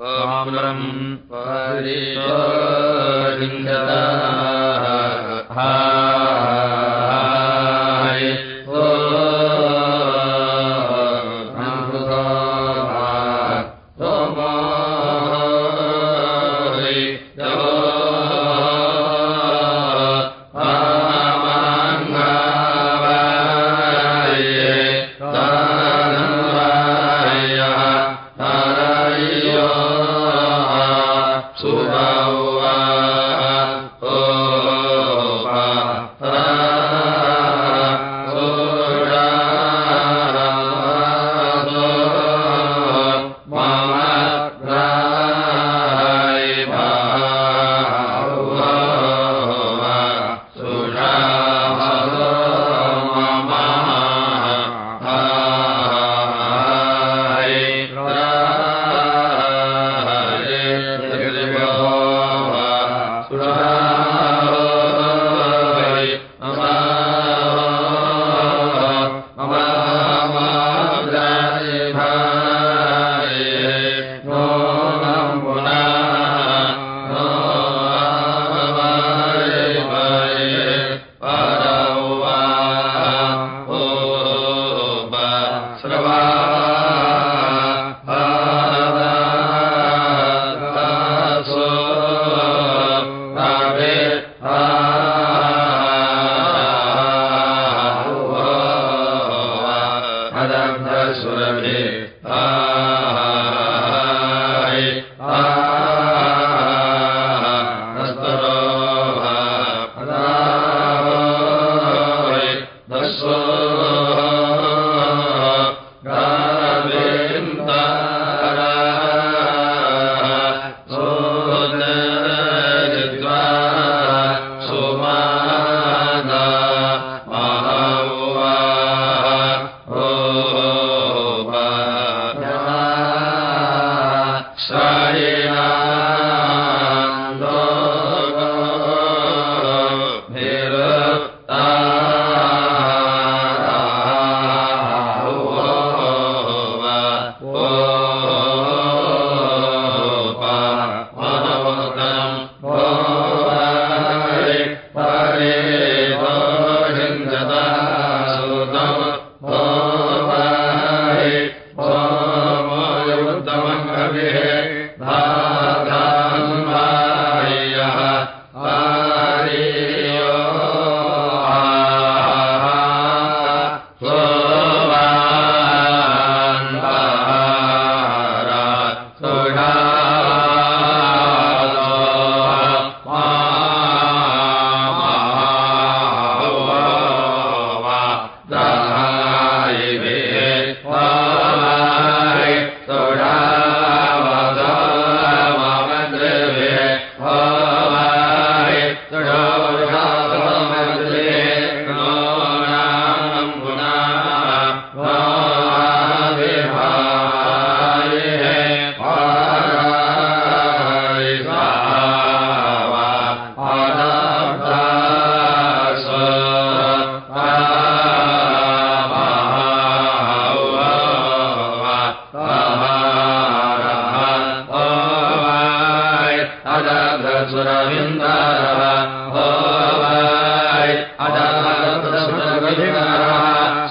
वाम्रम् परिषोरिङ्गता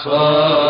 صلى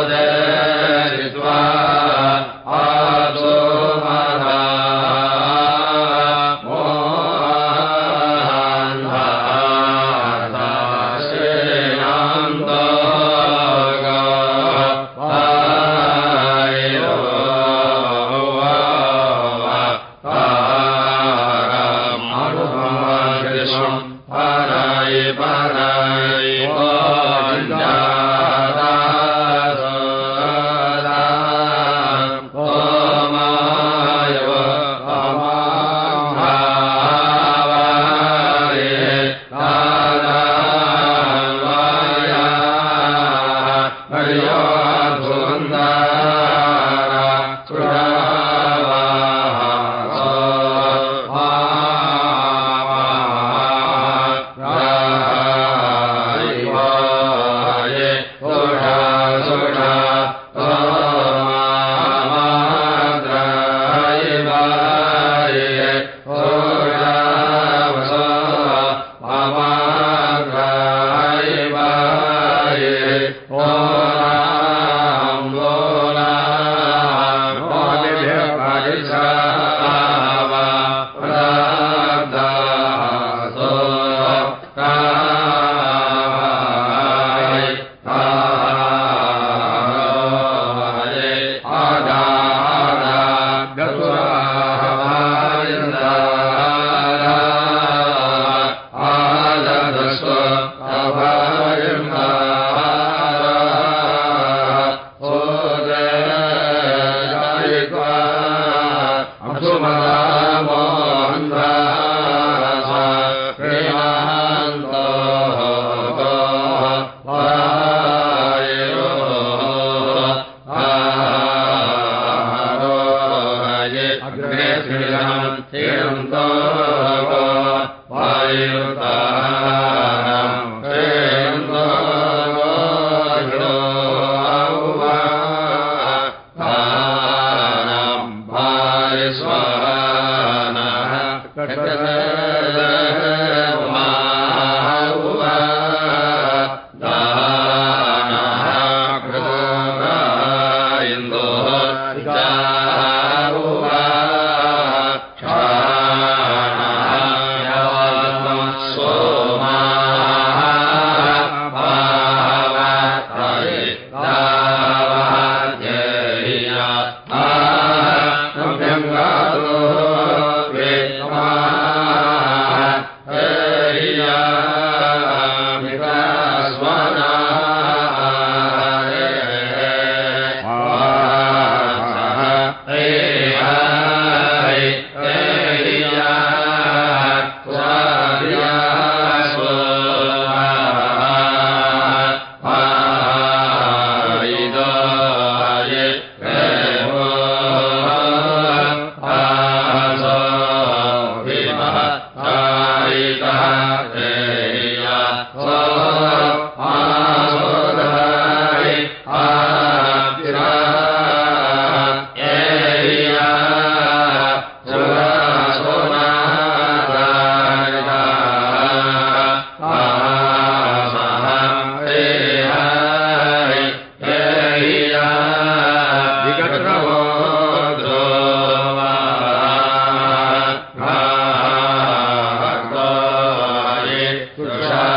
ेषामस्माभ्यमभिला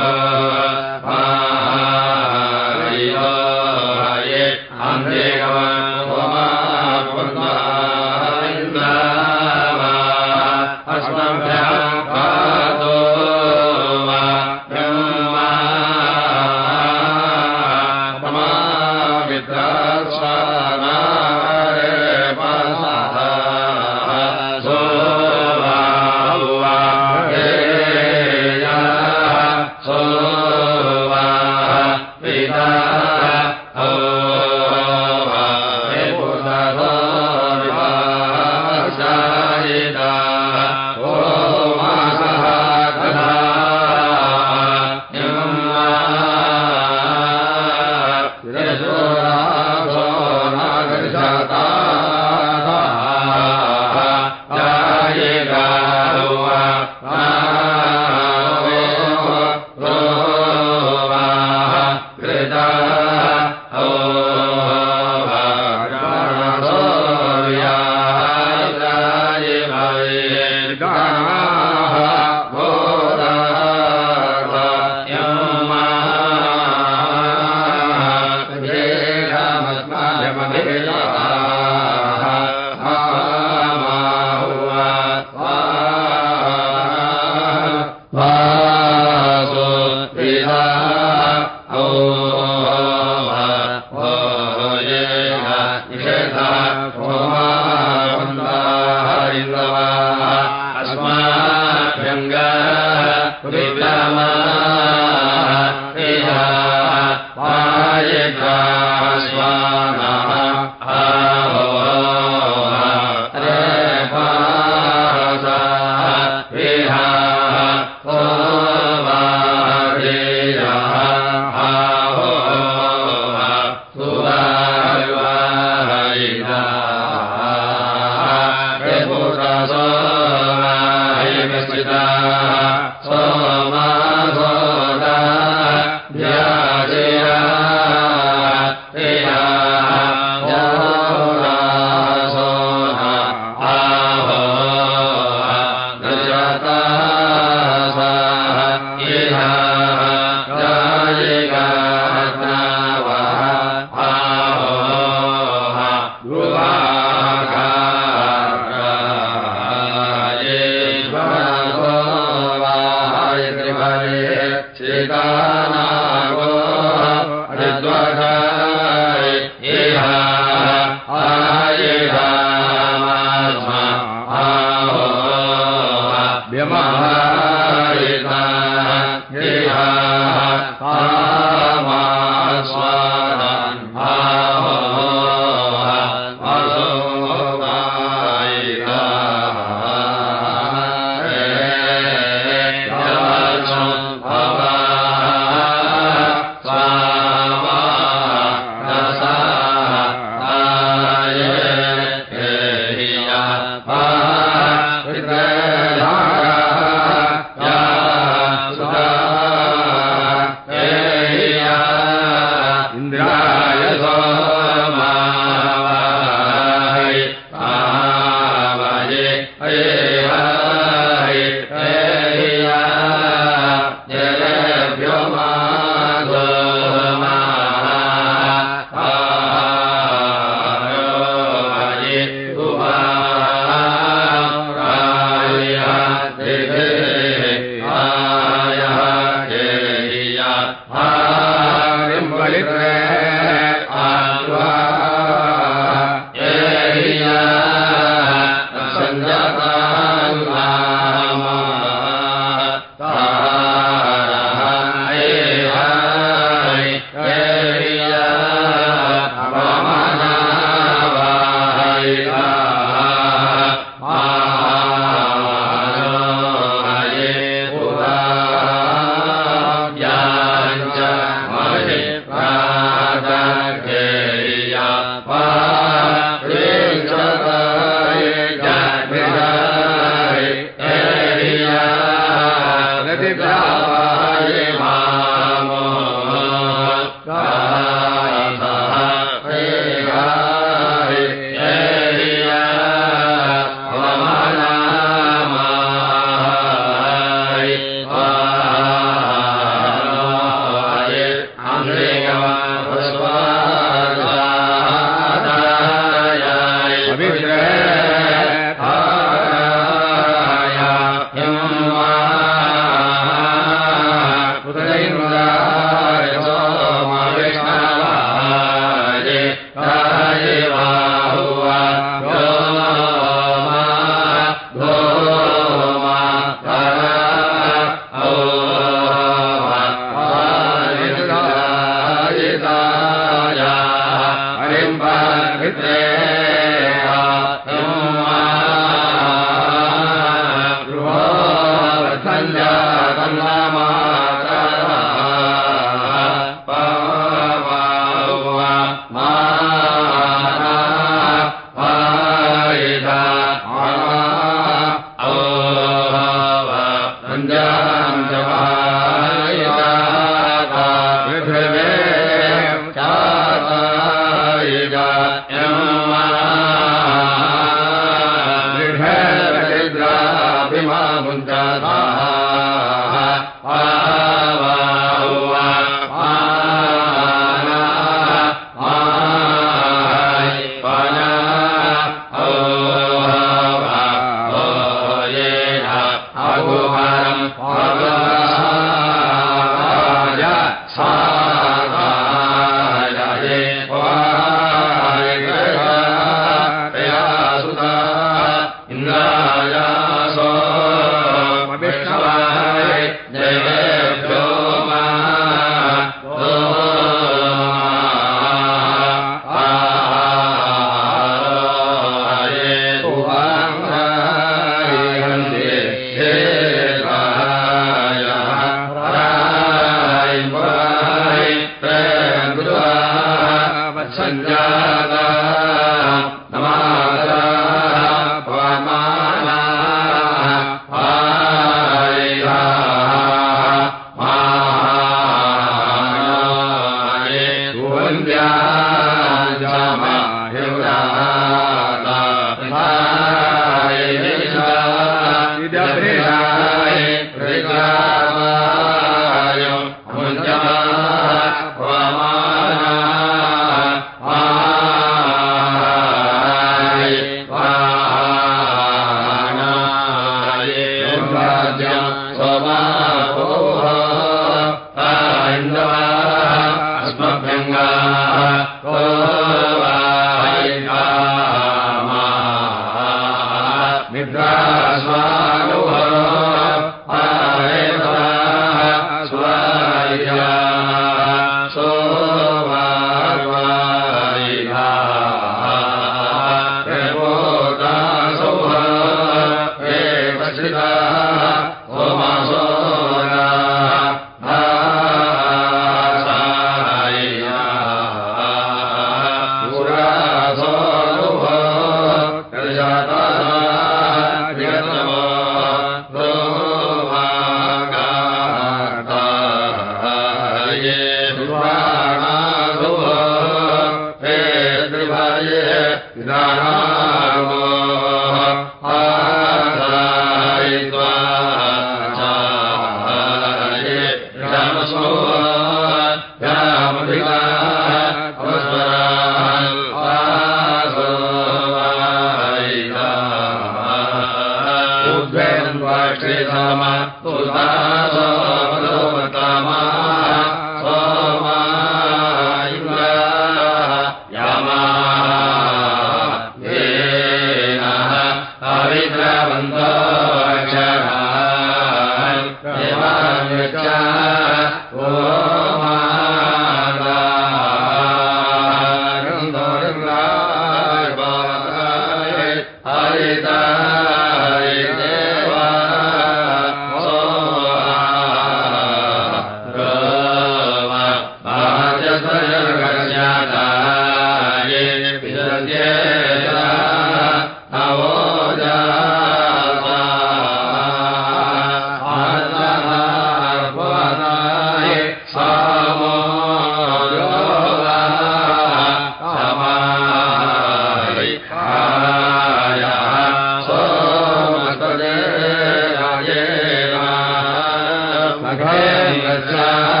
आ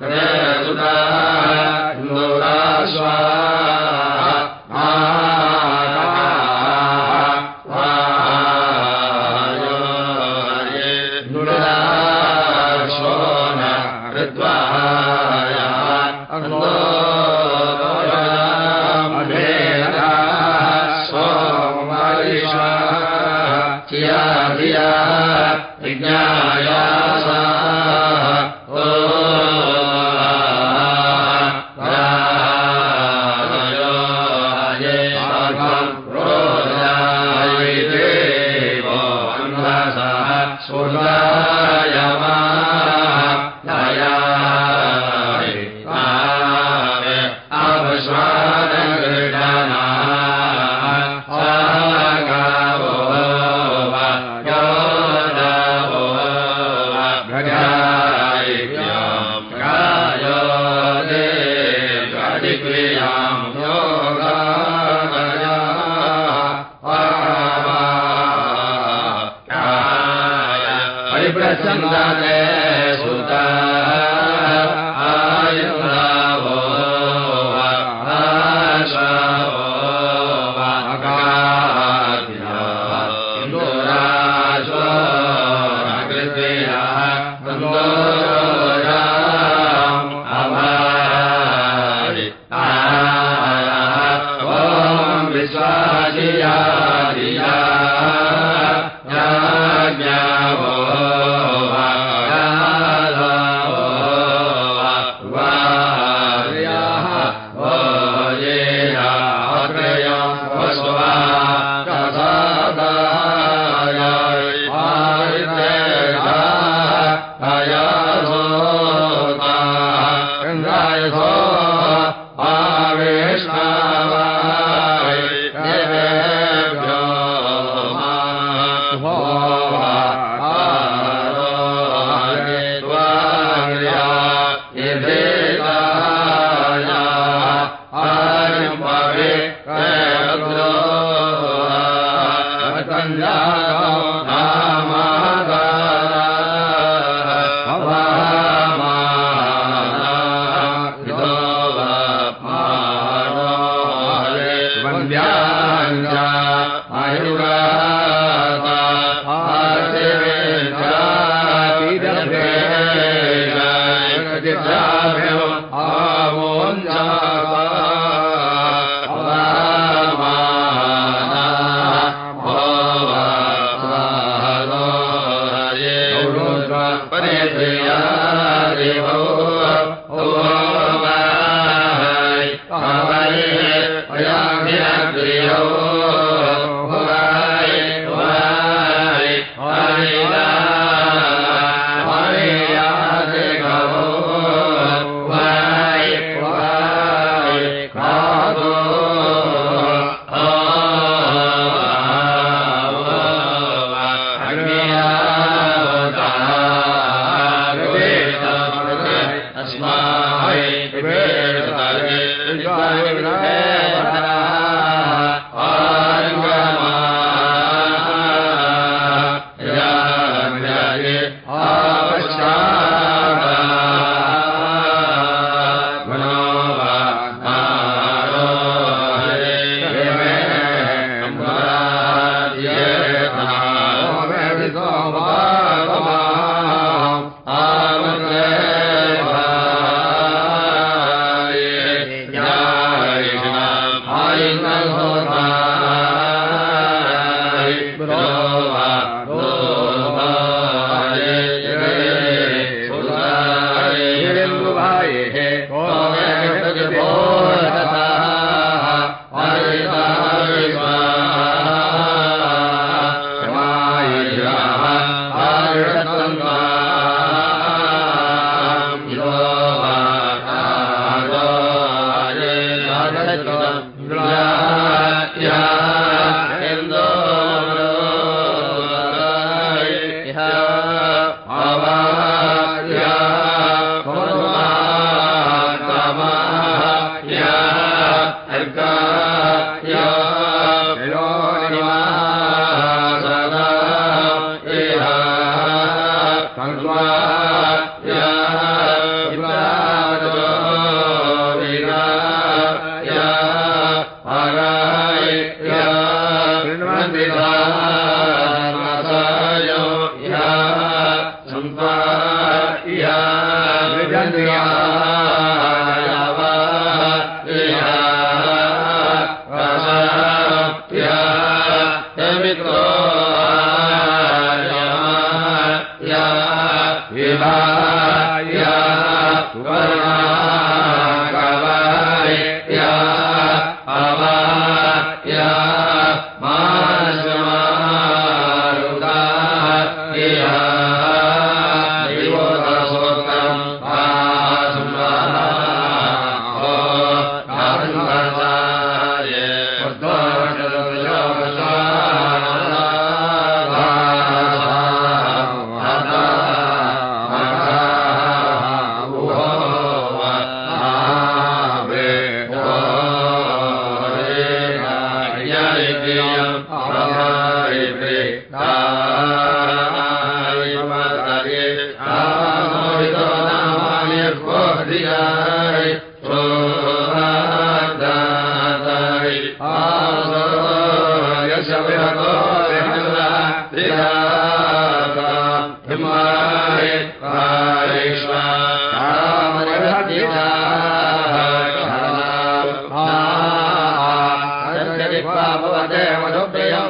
आवेष्णा आयुरा।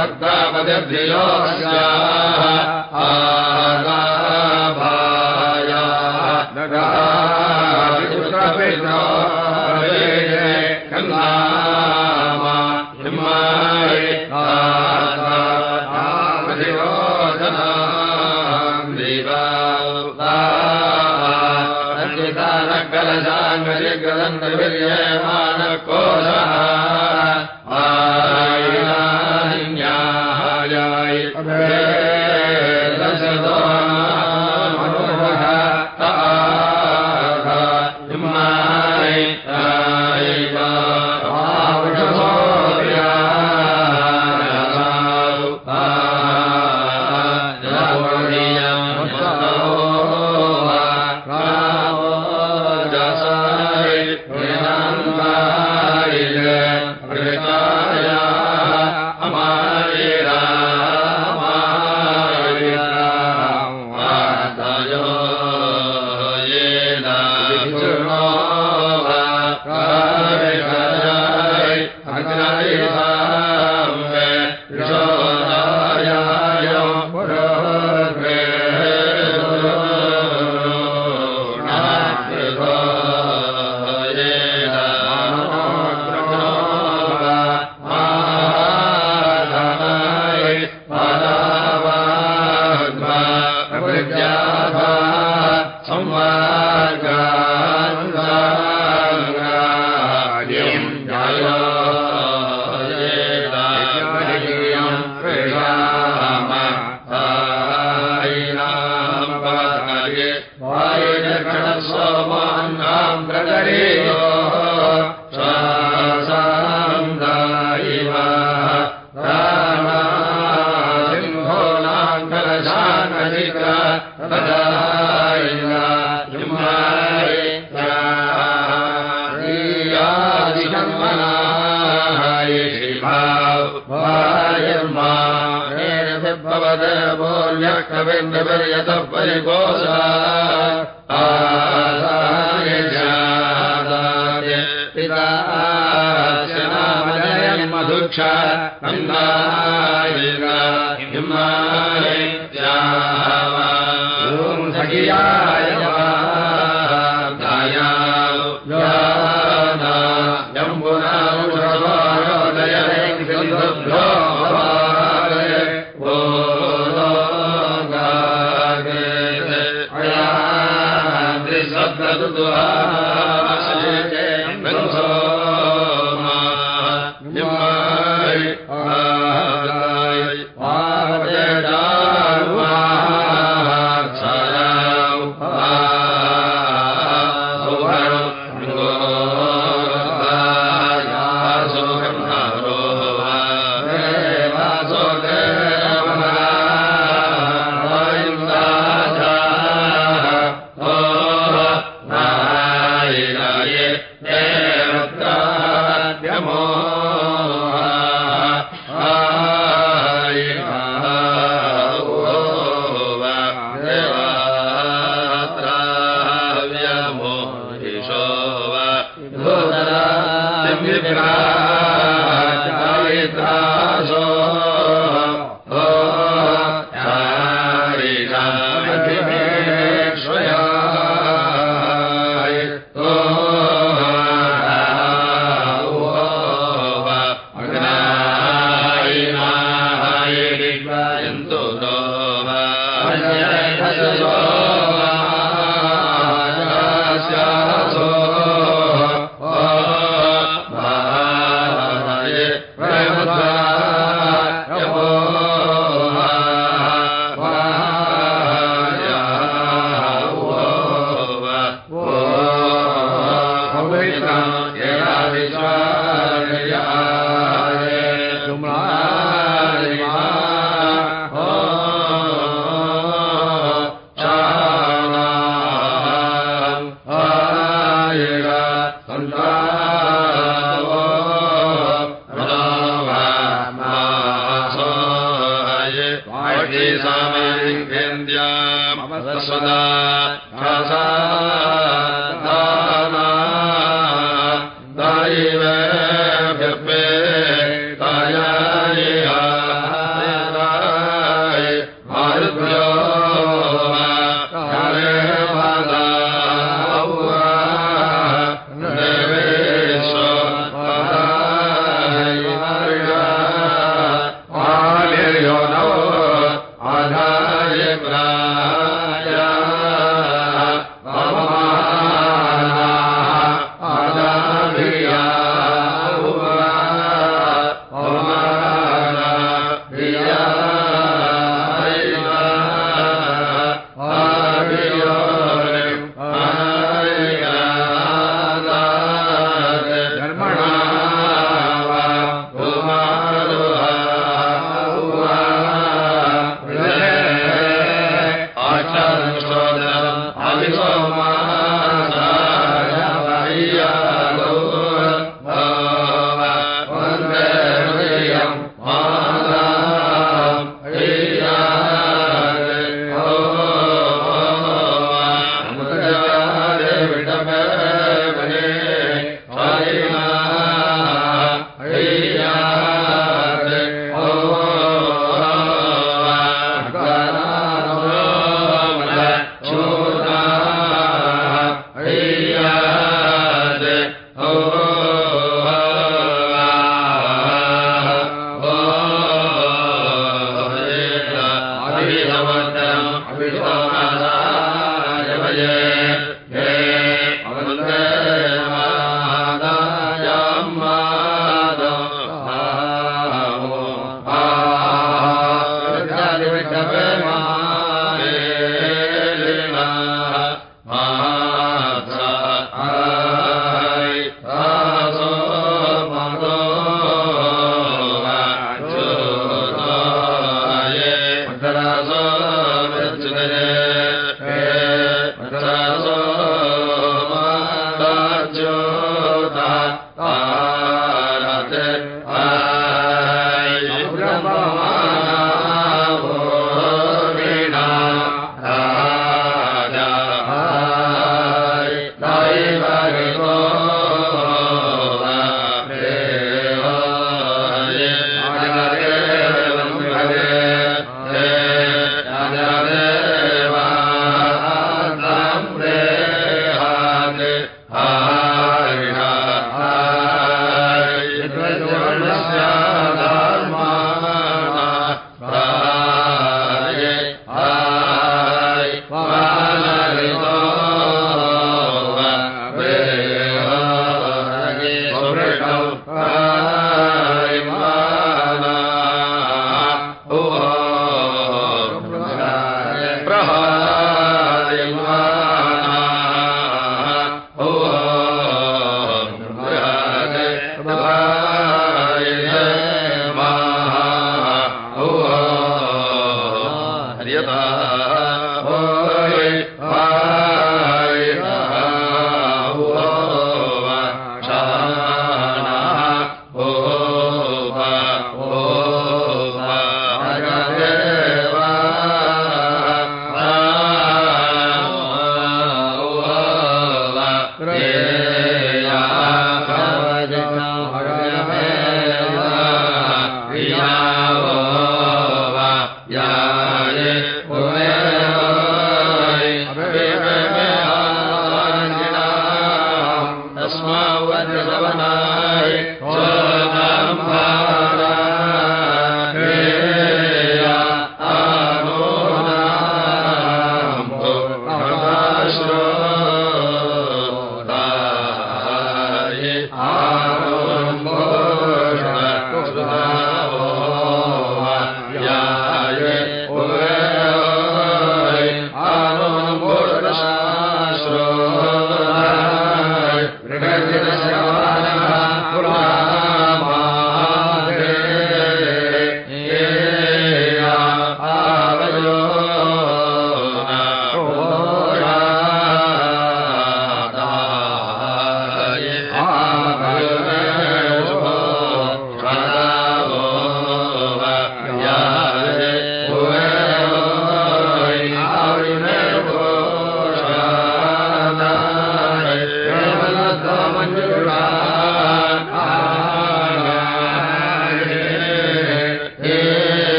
य सखियाय